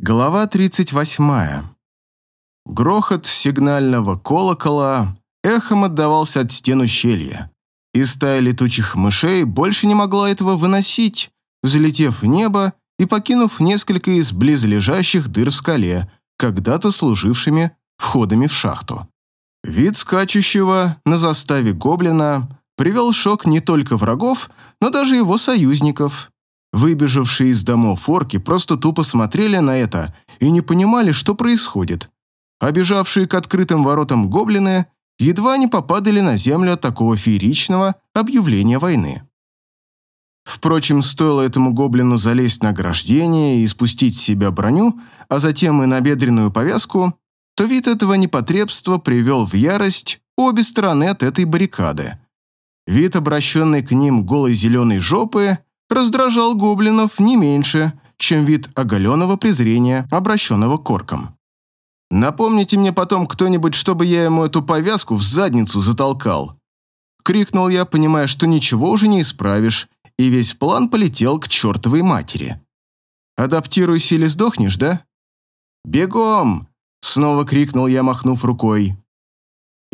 Глава 38. Грохот сигнального колокола эхом отдавался от стен ущелья, и стая летучих мышей больше не могла этого выносить, взлетев в небо и покинув несколько из близлежащих дыр в скале, когда-то служившими входами в шахту. Вид скачущего на заставе гоблина привел шок не только врагов, но даже его союзников – Выбежавшие из домов орки просто тупо смотрели на это и не понимали, что происходит. А бежавшие к открытым воротам гоблины едва не попадали на землю от такого фееричного объявления войны. Впрочем, стоило этому гоблину залезть на ограждение и спустить с себя броню, а затем и на бедренную повязку, то вид этого непотребства привел в ярость обе стороны от этой баррикады. Вид, обращенный к ним голой зеленой жопы, раздражал гоблинов не меньше, чем вид оголенного презрения, обращенного к оркам. «Напомните мне потом кто-нибудь, чтобы я ему эту повязку в задницу затолкал!» Крикнул я, понимая, что ничего уже не исправишь, и весь план полетел к чертовой матери. «Адаптируйся или сдохнешь, да?» «Бегом!» — снова крикнул я, махнув рукой.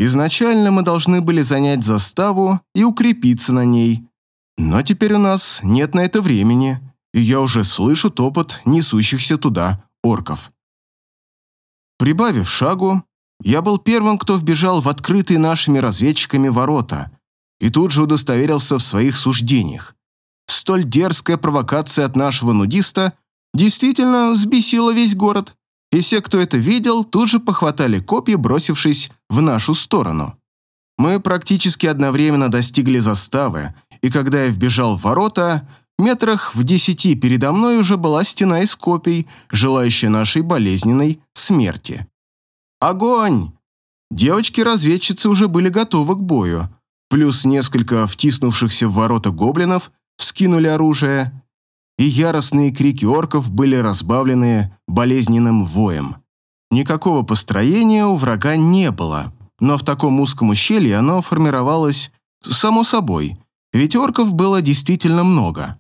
Изначально мы должны были занять заставу и укрепиться на ней, но теперь у нас нет на это времени, и я уже слышу топот несущихся туда орков. Прибавив шагу, я был первым, кто вбежал в открытые нашими разведчиками ворота, и тут же удостоверился в своих суждениях. Столь дерзкая провокация от нашего нудиста действительно взбесила весь город, и все, кто это видел, тут же похватали копья, бросившись в нашу сторону. Мы практически одновременно достигли заставы, и когда я вбежал в ворота, метрах в десяти передо мной уже была стена из копий, желающая нашей болезненной смерти. Огонь! Девочки-разведчицы уже были готовы к бою, плюс несколько втиснувшихся в ворота гоблинов вскинули оружие, и яростные крики орков были разбавлены болезненным воем. Никакого построения у врага не было, но в таком узком ущелье оно формировалось само собой – ведь орков было действительно много.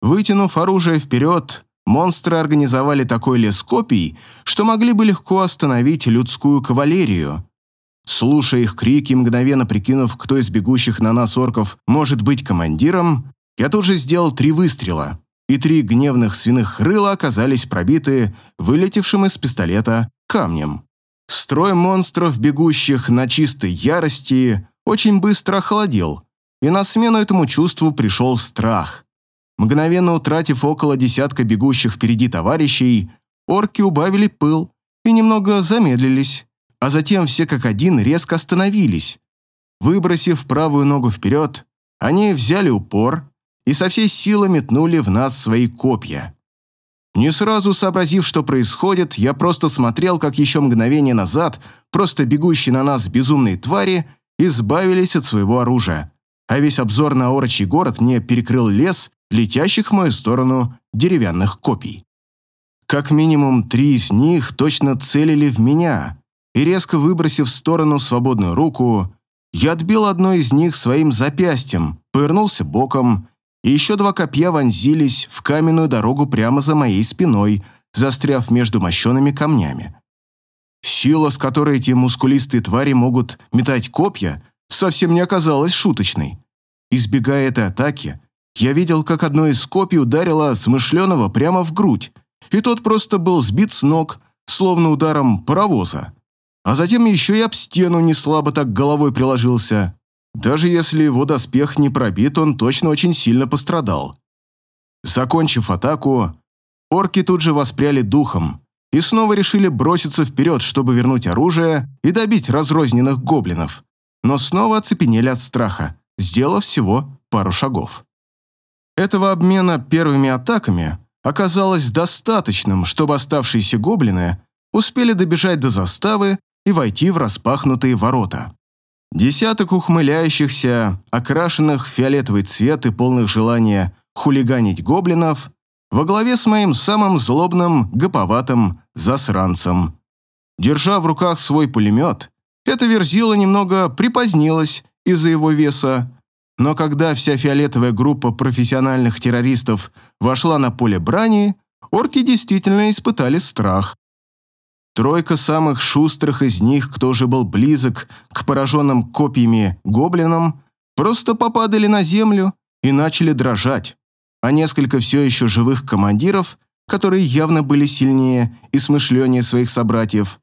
Вытянув оружие вперед, монстры организовали такой лес копий, что могли бы легко остановить людскую кавалерию. Слушая их крики, мгновенно прикинув, кто из бегущих на нас орков может быть командиром, я тут же сделал три выстрела, и три гневных свиных рыла оказались пробиты вылетевшим из пистолета камнем. Строй монстров, бегущих на чистой ярости, очень быстро охладел, и на смену этому чувству пришел страх. Мгновенно утратив около десятка бегущих впереди товарищей, орки убавили пыл и немного замедлились, а затем все как один резко остановились. Выбросив правую ногу вперед, они взяли упор и со всей силы метнули в нас свои копья. Не сразу сообразив, что происходит, я просто смотрел, как еще мгновение назад просто бегущие на нас безумные твари избавились от своего оружия, а весь обзор на орочий город мне перекрыл лес летящих в мою сторону деревянных копий. Как минимум три из них точно целили в меня, и резко выбросив в сторону свободную руку, я отбил одно из них своим запястьем, повернулся боком, и еще два копья вонзились в каменную дорогу прямо за моей спиной, застряв между мощеными камнями. Сила, с которой эти мускулистые твари могут метать копья, совсем не оказалась шуточной. Избегая этой атаки, я видел, как одно из копий ударило смышленого прямо в грудь, и тот просто был сбит с ног, словно ударом паровоза. А затем еще и об стену не слабо так головой приложился. Даже если его доспех не пробит, он точно очень сильно пострадал. Закончив атаку, орки тут же воспряли духом и снова решили броситься вперед, чтобы вернуть оружие и добить разрозненных гоблинов, но снова оцепенели от страха сделав всего пару шагов. Этого обмена первыми атаками оказалось достаточным, чтобы оставшиеся гоблины успели добежать до заставы и войти в распахнутые ворота. Десяток ухмыляющихся, окрашенных в фиолетовый цвет и полных желания хулиганить гоблинов во главе с моим самым злобным, гоповатым засранцем. Держа в руках свой пулемет, эта верзила немного припозднилась из-за его веса, но когда вся фиолетовая группа профессиональных террористов вошла на поле брани, орки действительно испытали страх. Тройка самых шустрых из них, кто уже был близок к пораженным копьями гоблинам, просто попадали на землю и начали дрожать, а несколько все еще живых командиров, которые явно были сильнее и смышленнее своих собратьев,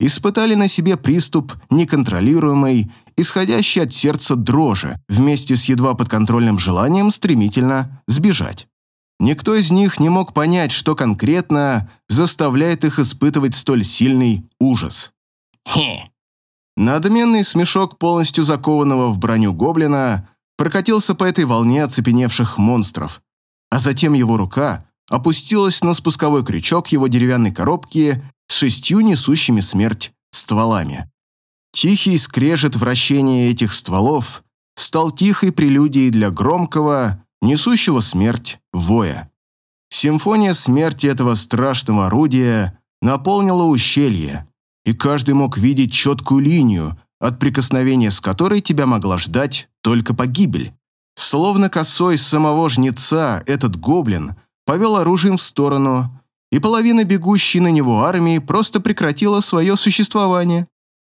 испытали на себе приступ неконтролируемой, исходящей от сердца дрожи, вместе с едва подконтрольным желанием стремительно сбежать. Никто из них не мог понять, что конкретно заставляет их испытывать столь сильный ужас. Хе! Надменный смешок полностью закованного в броню гоблина прокатился по этой волне оцепеневших монстров, а затем его рука опустилась на спусковой крючок его деревянной коробки шестью несущими смерть стволами. Тихий скрежет вращения этих стволов стал тихой прелюдией для громкого, несущего смерть воя. Симфония смерти этого страшного орудия наполнила ущелье, и каждый мог видеть четкую линию, от прикосновения с которой тебя могла ждать только погибель. Словно косой самого жнеца, этот гоблин повел оружием в сторону, и половина бегущей на него армии просто прекратила свое существование.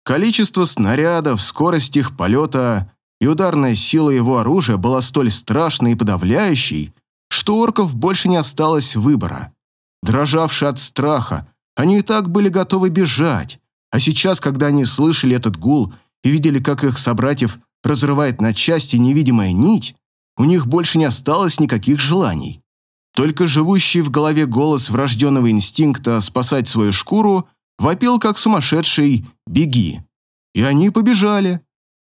Количество снарядов, скорость их полета и ударная сила его оружия была столь страшной и подавляющей, что орков больше не осталось выбора. Дрожавшие от страха, они и так были готовы бежать, а сейчас, когда они слышали этот гул и видели, как их собратьев разрывает на части невидимая нить, у них больше не осталось никаких желаний. Только живущий в голове голос врожденного инстинкта спасать свою шкуру вопил, как сумасшедший «беги». И они побежали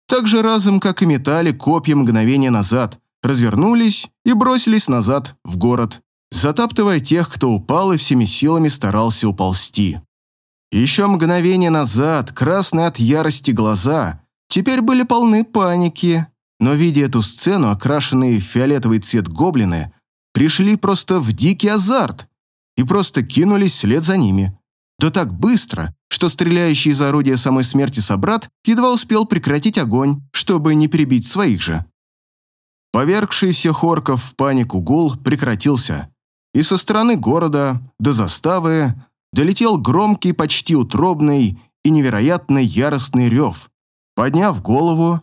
так же разом, как и метали копья мгновения назад, развернулись и бросились назад в город, затаптывая тех, кто упал и всеми силами старался уползти. Еще мгновение назад красные от ярости глаза теперь были полны паники, но, видя эту сцену, окрашенные в фиолетовый цвет гоблины, пришли просто в дикий азарт и просто кинулись вслед за ними. Да так быстро, что стреляющий из орудия самой смерти собрат едва успел прекратить огонь, чтобы не перебить своих же. Повергший всех орков в панику гул прекратился, и со стороны города до заставы долетел громкий, почти утробный и невероятно яростный рев. Подняв голову,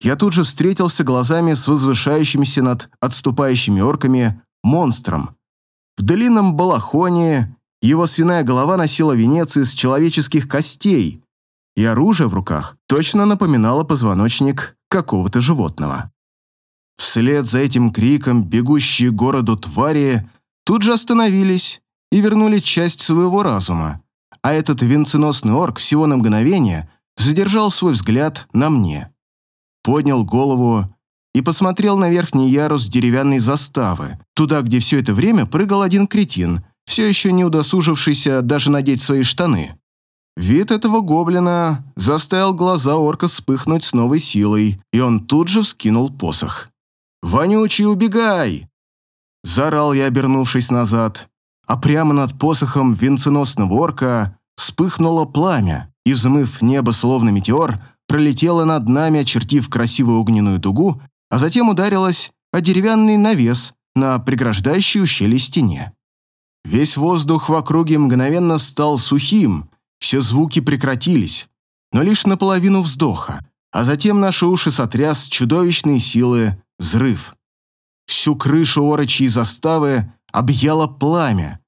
я тут же встретился глазами с возвышающимися над отступающими орками монстром. В длинном балахоне его свиная голова носила венец из человеческих костей, и оружие в руках точно напоминало позвоночник какого-то животного. Вслед за этим криком бегущие городу твари тут же остановились и вернули часть своего разума, а этот венценосный орк всего на мгновение задержал свой взгляд на мне. Поднял голову и посмотрел на верхний ярус деревянной заставы, туда, где все это время прыгал один кретин, все еще не удосужившийся даже надеть свои штаны. Вид этого гоблина заставил глаза орка вспыхнуть с новой силой, и он тут же вскинул посох. «Вонючий, убегай!» Заорал я, обернувшись назад, а прямо над посохом венценосного орка вспыхнуло пламя, и, взмыв небо словно метеор, пролетело над нами, очертив красивую огненную дугу, а затем ударилось о деревянный навес на преграждающей ущелье стене. Весь воздух в округе мгновенно стал сухим, все звуки прекратились, но лишь наполовину вздоха, а затем наши уши сотряс чудовищные силы взрыв. Всю крышу орочьей заставы объяло пламя,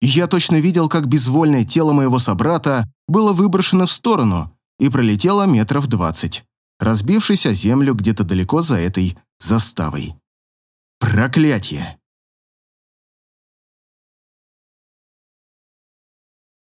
и я точно видел, как безвольное тело моего собрата было выброшено в сторону и пролетело метров двадцать, разбившись о землю где-то далеко за этой заставой. Проклятье!